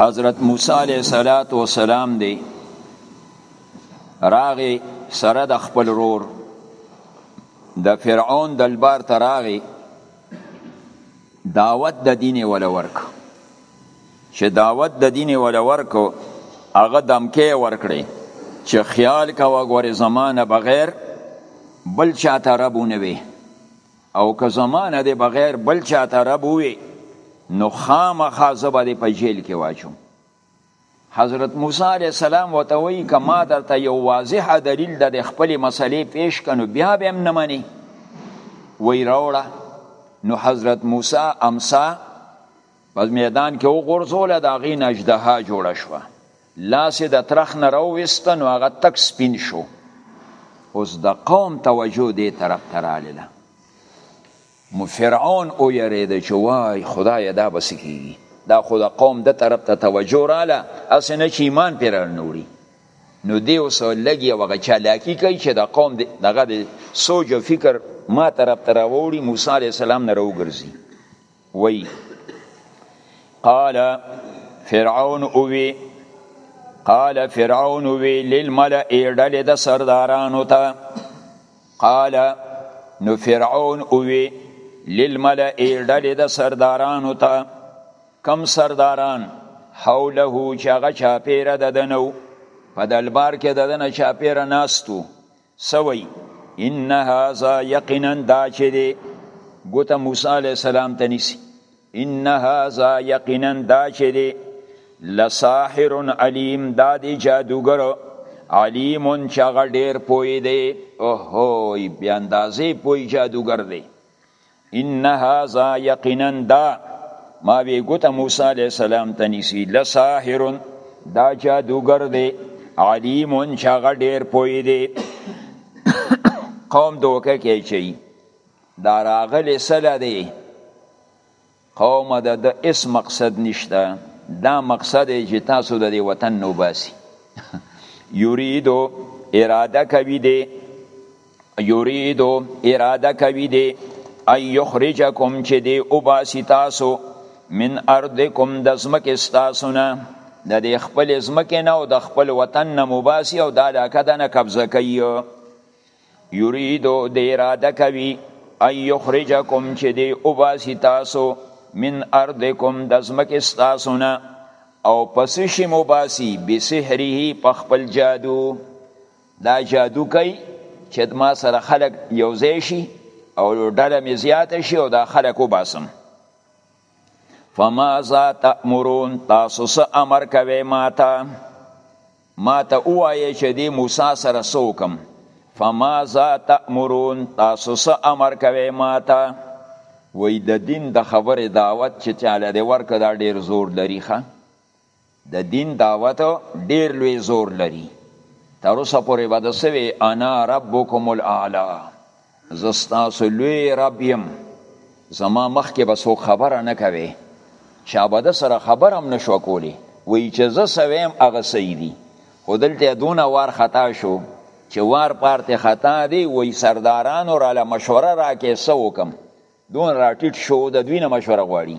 حضرت موسی علیه الصلاۃ والسلام دی راغی سره د خپل رور د فرعون د لبار ته راغی دعوت د دین ولا ورک چې دعوت د دین ولا ورک هغه دمکه ورکړي چې خیال کا وګوره زمانه بغیر بل چاته ربونه وي او که زما نه دی بغیر بل چا ته رب ووی نو خامخا زه به دی په جیل کې واچوم حضرت موسی علیه السلام ورته وایي که ما درته یو واضح دلیل د خپلې مسلې پیش که نو بیا به هم نه منې وایي راوړه نو حضرت موسی امسا په میدان کې وغورځوله د هغې نه اژدها جوړه شوه لاس یې د ترخ نه راوویسته نو هغه تک سپین شو اوس د قوم توجه دې طرف ته راغله مو فرعون ویرېده چې وای خدایه دا به څه کیږي دا خو د قوم د طرف ته توجه رااله هسې نه چې ایمان پرې رانوړي نو دی اوس لږ یو هغه چالاکي کوي چې د قوم دغه د سوچ او فکر ما طرف ته راوړي موسی علیه السلام نه راوګرځي وی قال فرعون اووی قال فرعون وی للملأ ډل د سردارانو ته قال نو فرعون وی للملأ ډل د سردارانو ته کم سرداران حوله چې هغه چاپیره د دنو په دلبار کې د دنه چاپیره ناستو سوی ان هذا یقینا دا چې دی ګوته موسی علیه السلام ته نیسي ان هذا یقینا دا چې دی لساحر علیم دا دی جادوګر علیم چې هغه ډېر پوی دی اوهوی بیا اندازې پوی جادوګر دی ان هذا یقینا دا ما وی ګوته موسی علی السلام ته نسی لساحر دا جادوګر دی علیم چاغه ډیر پوی دی قوم دوکه کې چي دا راغلی سله دی قوم د د اس مقصد نشته دا مقصد چې تاسو د وطن نو باسي یریدو اراده کوي دی یریدو اراده کوي دی ای یخرجکم چې دی وباسي تاسو من ارضکم د ځمکې ستاسو نه د دې خپل ځمکې نه او د خپل وطن نه مباسي او دا علاقه د نه قبضه کوي یریدو د اراده کوي ای یخرجکم چې دی وباسي تاسو من ارضکم د ځمکې ستاسو نه او پس شي مباسي بسحره په خپل جادو دا جادو کوي چې ما سره خلک یو ځای شي او ډله مې زیاته شي او دا خلک وباسم فما ذا تأمرون تاسو څه امر کوي ماته ماته وایي چې دی موسی سره سوکم فما ذا تأمرون تاسو څه امر کوي ماته وای د دین د خبره دعوت چې چاله دی ورکه دا ډیر زور لري ښه د دین دعوت ډیر لوی زور لري تر اوسه پورې به د سوي انا ربکم الاعلی زه ستاسو لوی رب یم زما مخکې به څوک خبره نه کوي چا به د سره خبره هم نشوه کولی وایي چې زه څه ویم هغه صحیح دي خو دلته دونه وار خطا شو چې وار پارتې خطا دی وایي سردارانو راله مشوره راکې څه وکم دون راټیټ شو د دوی نه مشوره غواړي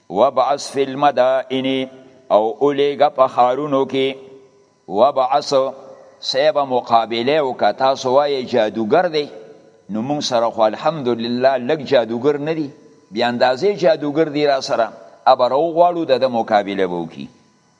وبعث فی المدائن او اولیګه په خارونو کې وبعث صاحب مقابله او که تاسو وایې جادوګر دی نو موږ سره خو الحمدلله لږ جادوګر نه دی بیا اندازې جادوګر دی را سره ابر او غواړو د مقابله وکړي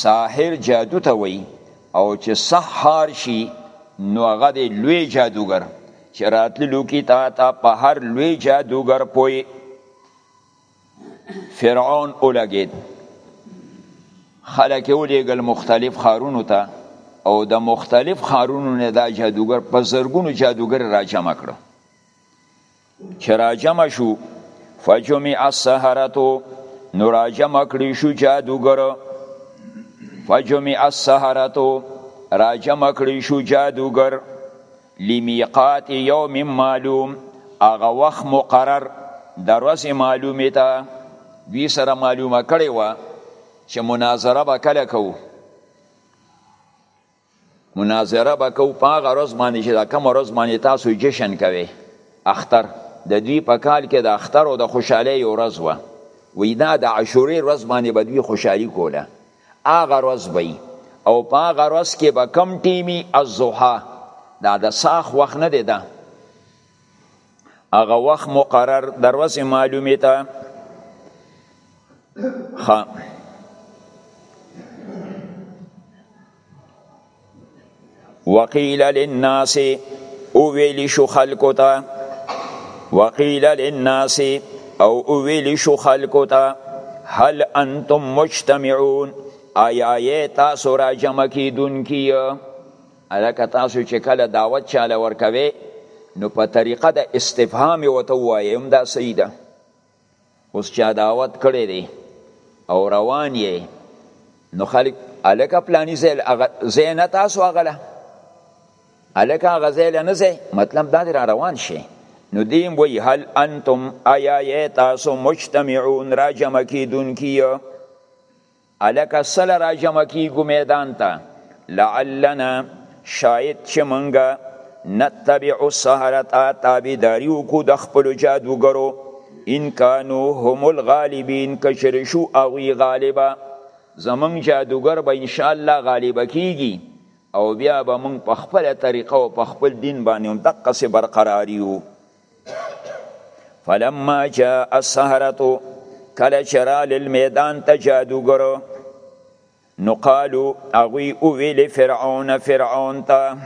ساحر جادو ته وایي او چې سحار شي نو هغه دی لوی جادوګر چې راتللو کې تا ته په هر لوی جادوګر پوي فرعون ولګید خلک ولېږل مختلف خارونو ته او د مختلف خارونو نه دا جادوګر په زرګونو جادوګر را جمع کړو چې راجمع شو فجمع السحرتو نو راجمع کړی شو جادوګر فجمع السحرتو راجمع کړی شو جادوګر لمیقات یوم معلوم هغه وخت مقرر د ورځې معلومې ته دوی سره معلومه کړې وه چې مناظره به کله کوو مناظره به کو په هغه ورځ باندې چې دا کومه ورځ باندې تاسو جشن کوئ اختر د دوی په کال کې د اختر او د خوشحالۍ یو ورځ وه وی دا د عاشورې ورځ باندې به دوی خوشحالي کوله هغه ورځ به او په هغه ورځ کې به کم ټیمي الضحا دا د ساخ وخت نه دی ده هغه وخت مقرر دروسه معلومه تا خ وقیل للناس او ویلی شو خلکو ته وقیل للناس او او ویلی شو خلکو ته هل انتم مجتمعون آیا تاسو را جمع کیدونکي هلکه تاسو چې کله دعوت چاله ورکوي نو په طریقه د استفهام وته وایي هم دا صحیح ده اوس چا دعوت کړی دی او روان یې نو خلک الکه پلانی زیل زی نه تاسو اغله الکه هغه زیل نه زی مطلب دا دی را روان شي نو دیم وی هل انتم آیا تاسو مجتمعون را جمع کیدون کیه الکه سله را جمع کیږو میدان ته لعلنا شاید چې منګه نتبع السهرت تابیداری وکو د خپل جادوګرو ان کانو هم الغالبین کشر شو اوی غالبا زمون جادوګر به ان شاء الله غالب کیږي او بیا به مون په خپل طریقه او په خپل دین باندې دقه سي برقراریو فلما جاء السحرتو کله چرال المیدان ته جادوګرو نو قالو اغوی او ویل فرعون فرعون ته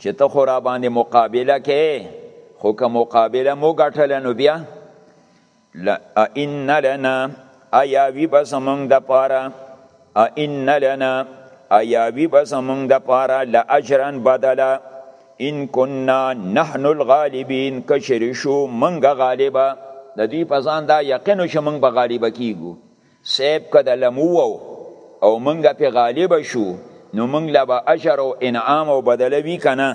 چې ته خو را باندې مقابله کې خو که مقابله مو ګټله نو بیا لئن لنا ایا وی به زمونږ د پاره ان لنا ایا وی به زمونږ د پاره لاجرا بدلا ان كنا نحن الغالبین کشر شو منګه غالبا د دې په ځان دا یقین شو منګ به غالبا کیګو سیب کده لمو او منګه په غالبا شو نو منګ لا به اجر او انعام او بدلوي کنه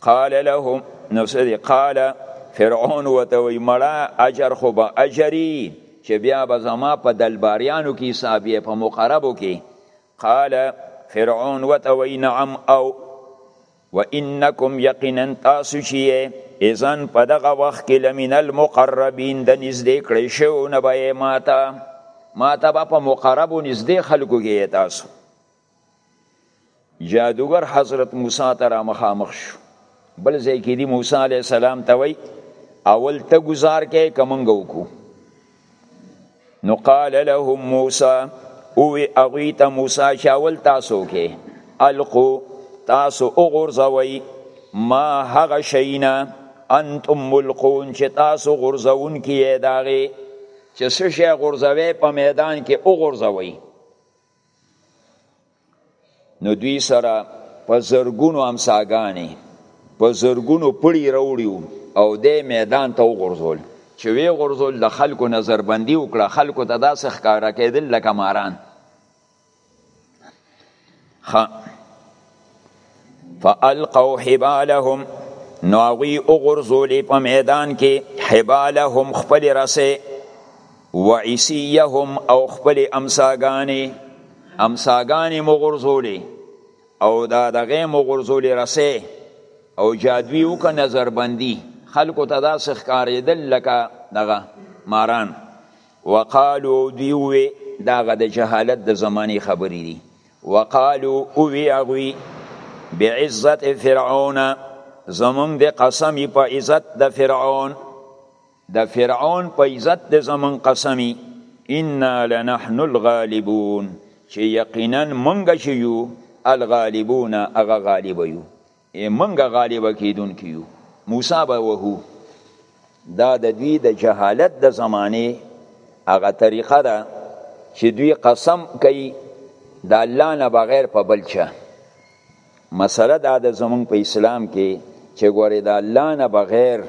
قال لهم نو سدي قال فرعون وته وی مړه اجر خو به اجری چې بیا به زما په دلباریانو کې حساب یې په مقربو کې قال فرعون وته وی نعم او و انکم یقینا تاسو چې اذن په دغه وخت کې لمن المقربین د نږدې کړی شو نه به ماته ماته به په مقربو نږدې خلکو کې تاسو جادوګر حضرت موسی ته را مخامخ شو بل ځای کې دی موسی علی السلام ته وای اول ته گزار کې کمنګ وکړو نو قال لهم موسی او اغیت موسی شاول تاسو کې القو تاسو وګرځوي ما هغه شینا انتم ملقون چې تاسو غرزون کې داغه چې څه شی غرزوي په میدان کې وګرځوي نو دوی سره په زرګونو امساګانی په زرګونو پړی راوړیو او د میدان ته وغورځول چې وی غورځول د خلکو نظر بندي وکړه خلکو ته داسې ښکارا کېدل لکه ماران خ فالقوا حبالهم نو هغوی وغورځولې په میدان کې حبالهم خپل رسې و عیسیهم او خپل امساګانې امساګانې مو غورځولې او دا دغه مو غورځولې رسې او جادوی وک نظر بندي خلکو ته دا سخکارېدل لکه دغه ماران وقالو دیوې داغه د جهالت د زماني خبرې دي وقالو اووی اغوی بعزت فرعون زمونږ د قسمی په عزت د فرعون د فرعون په عزت د زمونږ قسمی انا لنحن الغالبون چې یقینا مونږ چې یو الغالبون هغه غالب یو ای منګه غالب کیدونکي یو موسی به وهو دا د دوی د جهالت د زمانه هغه طریقه ده چې دوی قسم کوي د الله نه بغیر په بل چا مسله دا د زمون په اسلام کې چې ګوره د الله نه بغیر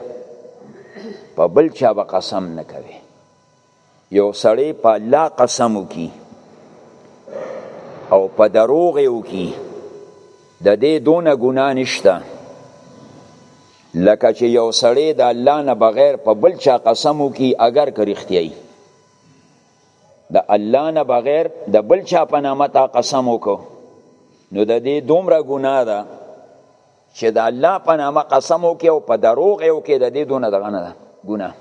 په بل چا به قسم نه کوي یو سړی په الله قسم وکي او په دروغ وکي د دې دونه ګناه نشته لکه چې یو سړی د الله نه بغیر په بل چا قسم وکي اگر که رښتیاي د الله نه بغیر د بل چا په نامه تا قسم وکړو نو د دې دومره ګناه ده چې د الله په نامه قسم وکړي او په دروغ یې وکړي د دې دونه دغه نه ده ګناه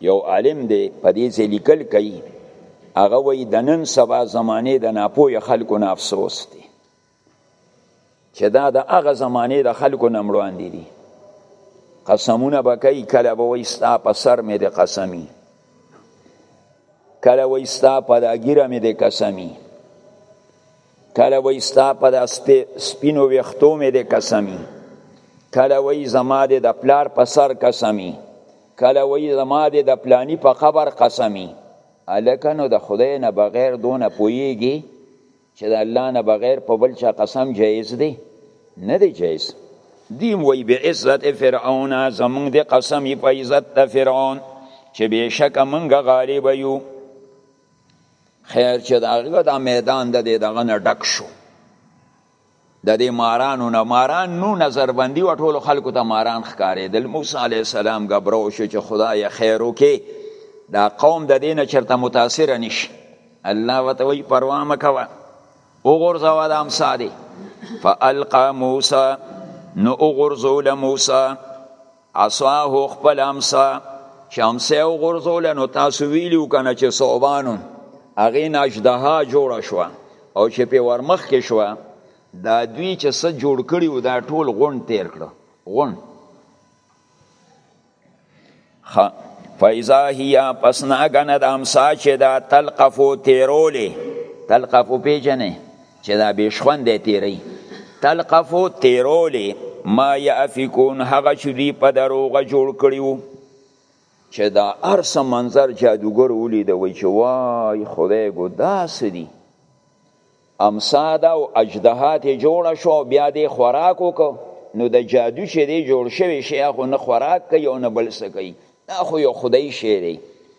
یو عالم دی په دې ځای لیکل کوي هغه وایي د نن سبا زمانې د ناپوهه خلکو نه افسوس دی چې دا د هغه زمانې د خلکو نه مړاندې دي قسمونه به کوي کله به وایي ستا په سر مې د قسمي کله وایي ستا په دا ګیره مې د قسمي کله وای ستا په دا سپینو ویختو مې د قسمی کله وای زما د پلار په سر قسمی کله وای زما د پلانی په قبر قسمی الکنو د خدای نه بغیر دونه پویږي چې د الله نه بغیر په بل چا قسم جایز دی نه دی جایز دیم وی به عزت فرعون زمون د قسم په عزت د فرعون چې بهشکه منګه غالب یو خیر چې د هغه د میدان د دې دغه نه ډک شو د دې مارانو نه ماران نو نظر بندي و ټولو خلکو ته ماران ښکارېدل موسی علیه السلام ګبرو شو چې خدای خیر وکړي دا قوم د دې نه چېرته متاثره نه شي الله ورته وایي پروا مه کوه وغورځوه د امسا دی فالقا موسی نو وغورځوله موسی عصاه خپل امسا چې امسا او غرزول نو تاسو ویلو کنه چې صوبانو هغه ناجدها جوړه شو او چې په ورمخ کې شو دا دوی چې څه جوړ کړي او دا ټول غون تیر کړو غون خ فایزا هيا پسنا غنه د امسا چې دا تلقفو تیرولې تلقفو پیجنې چې دا بې شخوندې تیری تلقفو تیرولی ما یافکون هغه چې دوی په دروغه جوړ کړي وو چې دا ارسه منظر جادوګر ولید وای چې وای خدای ګو داسې دي امساده او اجدهات جوړه شو بیا دې خوراک وکړو نو د جادو چې دی جوړ شوی شی هغه نه خوراک کوي او نه بل څه کوي دا خو یو خدای شی دی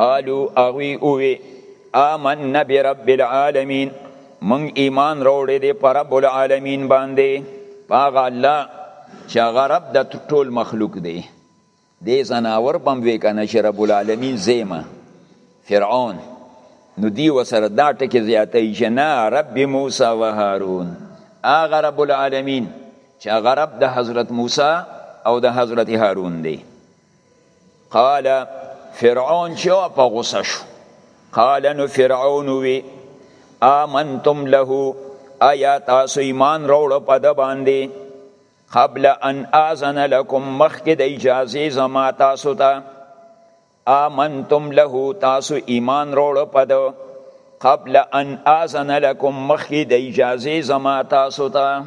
قالو اغوی اوی آمن برب العالمین من ایمان روړی دی پر رب العالمین باندې پاغه الله چې هغه رب د ټول مخلوق دی دی زناور بم وی کنه چې رب العالمین زیمه فرعون نو دی وسره دا ټکی زیاتې چې نه رب موسی و هارون اغه رب العالمین چې هغه رب د حضرت موسی او د حضرت هارون دی قال فرعون چې په غوسه شو قال نو فرعون وی آمنتم له آیا تاسو ایمان راوړ په د باندې قبل ان اذن لكم مخکې د اجازه زما تاسو ته آمنتم له تاسو ایمان راوړ په د قبل ان اذن لكم مخکې د اجازه زما تاسو ته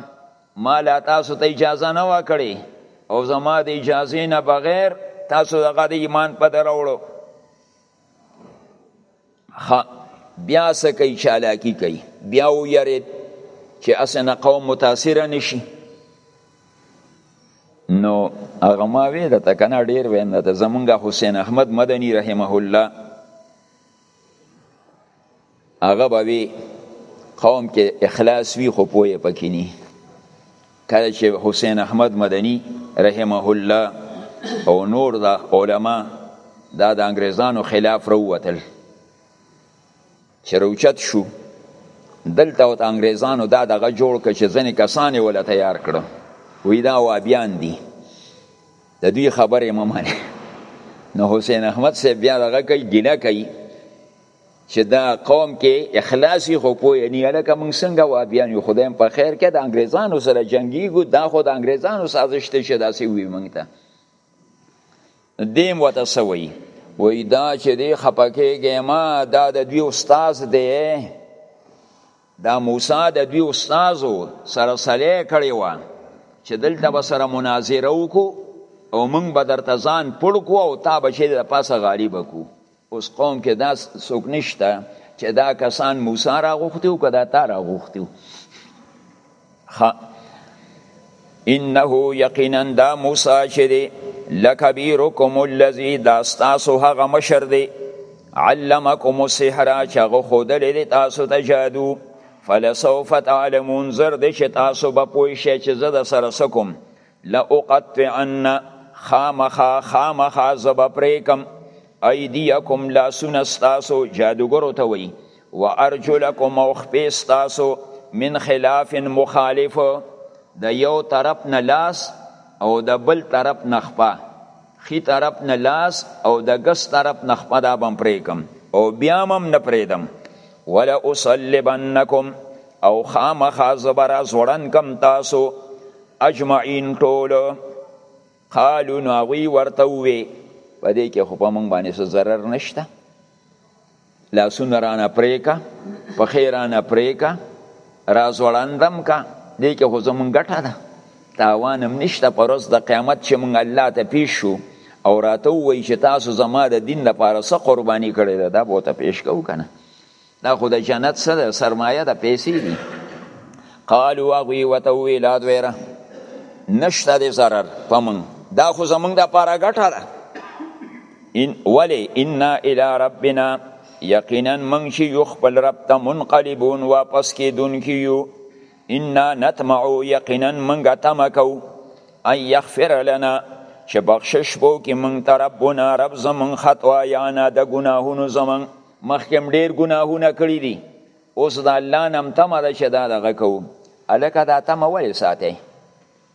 ما لا تاسو ته اجازه نه وه کړې او زما د اجازې نه بغیر تاسو دغه د ایمان په در وړو خا بیا سکی چالاکی کوي بیا و یری چې اسنه قوم متاثر نشي نو هغه ما وی د تکنا ډیر وین د زمونږ حسین احمد مدنی رحمه الله هغه به وی قوم کې اخلاص وی خو پوهه پکې نه کله چې حسین احمد مدنی رحمه الله او نور دا علما دا د انګریزانو خلاف روتل چې روچت شو دلته او انګریزانو دا دغه جوړ کړ چې ځنې کسان یې ولا تیار کړو وی دا وابیان دي د دوی خبرې ممنه نو حسین احمد صاحب بیا دغه کوي ګیله کوي چې دا قوم کې اخلاصي خو پوه نه لکه موږ څنګه وابیان یو خدایم په خیر کې د انګریزانو سره جنگیږو دا خو د انګریزانو سازش ته چې داسې وي موږ ته دیم وته سوي وای دا چې دی خپکهږي ما دا د دوی استاد دی دا موسی د دوی استاد سره صلیح کړی و چې دلته به سره مناظره وکړو او موږ به درته ځان پړ کو او تا به چې د پاسه غالب کو اوس قوم کې داس څوک نشته چې دا کسان موسی را غوښتي او کدا تا را غوښتي خ انه یقینا دا موسی چې دی لکبیرکم الذی دا تاسو هغه مشر دی علمکم السحر چې هغه خودلې دی تاسو ته جادو فلسوف تعلمون زر دې چې تاسو به پوه شئ چې زه د سره سکم لاقطعن خامخا خامخا زه به پرې کړم ایدیکم لاسونه ستاسو جادوګرو ته وایي و ارجلکم او خپې ستاسو من خلاف مخالف د یو طرف نه لاس او د بل طرف نه خپه خي طرف نه لاس او د ګس طرف نه خپه دا بم پرې کم او بیا مم نه پرېدم ولا اصلبنکم او خامخا زبر زوړن کم تاسو اجمعین ټول قالو نو هغوی ورته ووی په دې کې خو په موږ باندې څه ضرر نشته لاسونه رانه پرې کا پښې رانه پرې کا راز وړاندم کا دې کې خو زمونږ ګټه ده تاوان هم نشته په ورځ د قیامت چې مونږ الله ته پیش شو او راته ووایي چې تاسو زما د دین لپاره څه قرباني کړې ده دا به ورته پیش کوو که نه دا خو د جنت څه ده سرمایه ده پیسې دي قالو هغوی ورته وویل ادویره نشته د ضرر په موږ دا خو زمونږ د پاره ګټه ده ان ولی انا الی ربنا یقینا من چې یو خپل رب ته منقلبون واپس کېدونکي یو انا نطمع یقینا منګه تمه کو ان یغفر لنا چې بخشش وو کې مونږ ته ربنا رب زمون خطا یانا د ګناهونو زمون مخکې هم ډېر ګناهونه کړي دي اوس د الله نه هم تمه ده چې دا دغه کوو هلکه دا تمه ولې ساتئ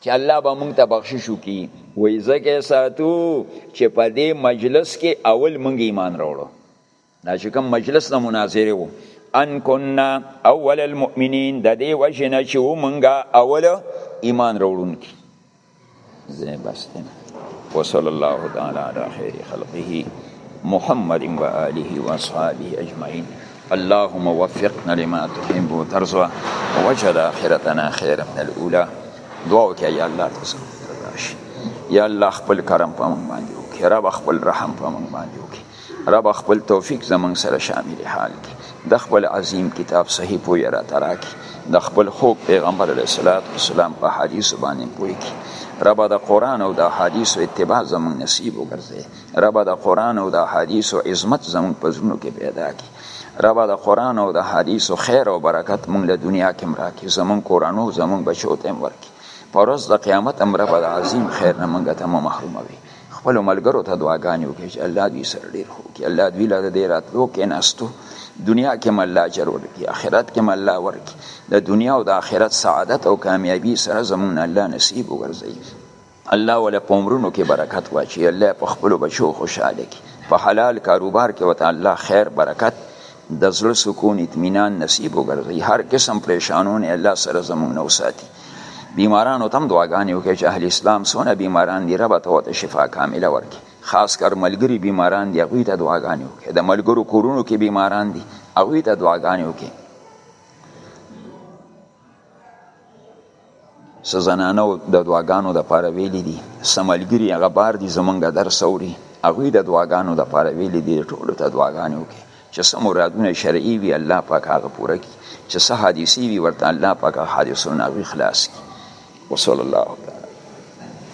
چې الله به مونږ ته بخشش وکړي وایي ځکه یې ساتو چې په دې مجلس کې اول مونږ ایمان راوړو دا چې کوم مجلس نه مناظرې وو ان کننا اول المؤمنین د دې وجه نه چې ومنګه اول ایمان راوړونکي زه بس یم وصلی الله تعالی علی خیر خلقه محمد و آله و اصحابه اجمعین اللهم وفقنا لما تحب وترضى وجعل آخرتنا خيرا من الأولى دعا وکړه یا الله تاسو یا الله خپل کرم په موږ باندې وکړي رب خپل رحم په موږ باندې وکړي رب خپل توفیق زمنګ سره شامل حال کی د خپل عظیم کتاب صحیح پوی را تراکی د خپل خوب پیغمبر علیه الصلاۃ والسلام په حدیث باندې پوی کی رب د قران او د حدیث اتباع زمنګ نصیب وګرځي رب د قران او د حدیث او عظمت زمنګ پزونو کې پیدا کی رب د قران او د حدیث او خیر او برکت مونږ له دنیا کې مراکې زمنګ قرانو زمنګ بچو ته ورکی پرز د قیامت امر په عظیم خیر نه مونږ ته محروموي خپل ملګرو ته دعاګانې وکړي چې الله دوی سره ډېر ښه وکړي الله دوی له دې راتلو کېناستو دنیا کې هم الله اجر ورکړي آخرت کې هم الله ورکړي د دنیا او د آخرت سعادت او کامیابي سره زمونږ الله نصیب وګرځوي الله ولا په عمرونو کې برکت واچي الله په خپل بچو خوشاله کړي په حلال کاروبار کې وته الله خیر برکت د زړه سکون اطمینان نصیب وګرځي هر قسم پریشانونه الله سره زموږ نه وساتي بیمارانو تم دعاګانې وکړي چې اهل اسلام سونه بیماران دي رب ته وته شفا کامله ورکړي خاص کر ملګری بیماران دي هغوی ته دعاګانې وکړي د ملګرو کورونو کې بیماران دي هغوی ته دعاګانې وکړي څه زنانه د دعاګانو د پاره ویل دي څه ملګري هغه بار دي زمونږ درس اوري هغه د دعاګانو د پاره ویل دي ټولو ته دعاګانې وکړي چې څه مرادونه شرعي وي الله پاک هغه پوره کړي چې څه حادثې وي ورته الله پاک حادثو نه خلاص کړي وصلی الله تعالی